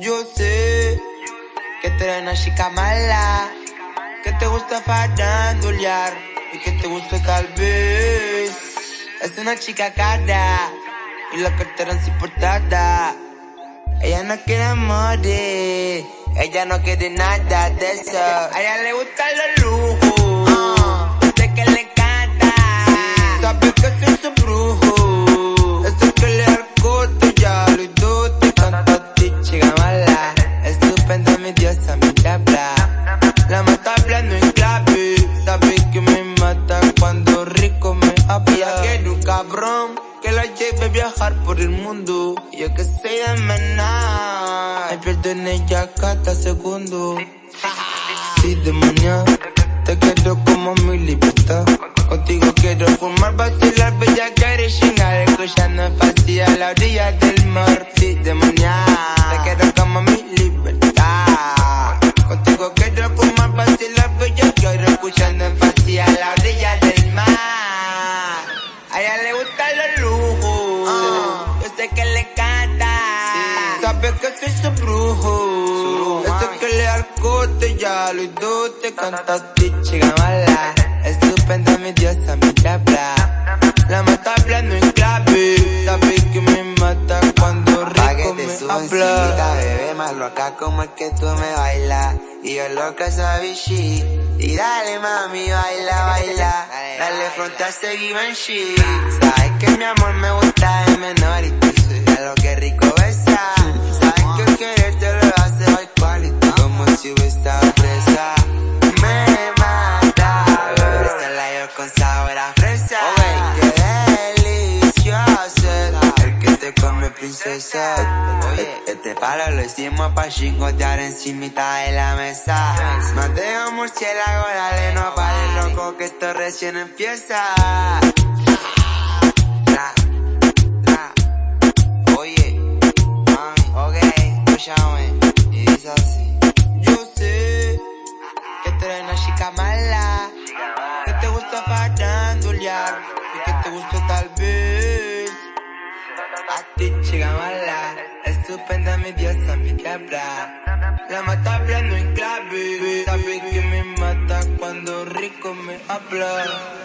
Yo sé que tú eres una chica mala, que te gusta farandulear y que te gusta tal vez. Es una chica cara y la cartera es importada. Ella no quiere amor, ella no quiere nada de eso. A ella le gustan los que la lleve a viajar por el mundo. Yo que soy de maná, me pierdo en ella cada segundo. Sí, demonia, te quiero como mi libertad. Contigo quiero fumar, vacilar, bella, querer chingar, escuchando fácil a la orilla del mar. Sí, demonia, te Sabe que soy su brujo, sé que le arcote ya lo y te canta a ti, chica mala. Estupenda mi diosa, mi diabla. La mata hablando en clave, sabe que me mata cuando rico me habla. bebé, más loca como es que tú me bailas. Y yo loca esa bichi. Y dale mami, baila, baila. Dale fronte a Givenchy. Sabes que mi amor me con sabor a fresa. Qué delicioso. El que te come princesa. Oye, este palo lo hicimos pa' chingotear encimita de la mesa. Un murciélago, dale, no pares loco que esto recién empieza. Tra, tra. Oye, mami, ok, escúchame. Y dice así. Yo sé que tú eres una chica mala, gusta farandulear y que te gusta tal vez. A ti, chica mala, estupenda mi diosa, mi diabla. La mata hablando en clave, sabe que me mata cuando rico me habla.